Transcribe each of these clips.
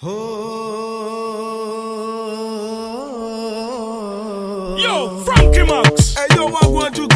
Oh. Yo, Frankie Max. Hey, yo, I want you,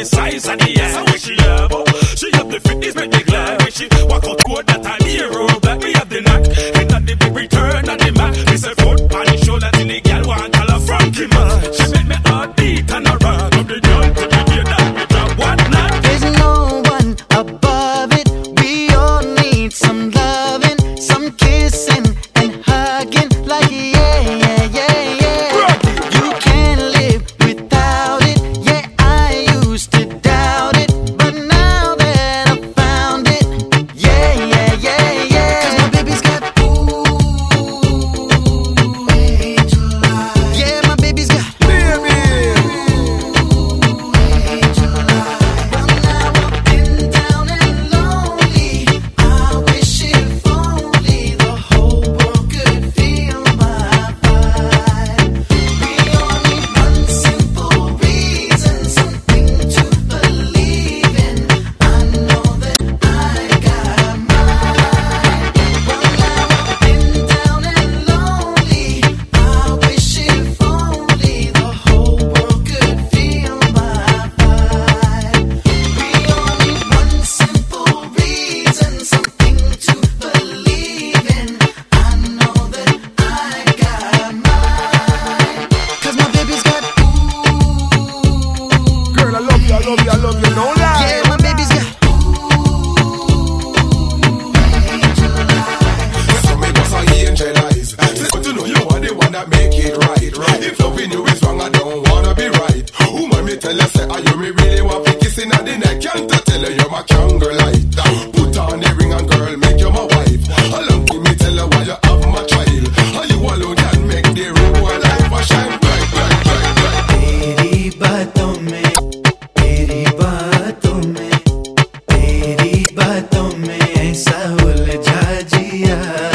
the size of the ass when she have up. She have the fitness, make the glad when she walk out cold that I'm hero. Black me have the knack, and on the big return on the mat. Myself cannot make it right. right. If loving you is wrong, I don't wanna be right. Who might me tell you, say, are you me really want to kiss in the neck? Can't I tell you, you're my candle light. Put on the ring and girl, make you my wife. How long can me tell you why you have my child? Are you alone can make the road life shine bright, bright, bright, bright. Baby, but don't make batom mein aisa uljha jiya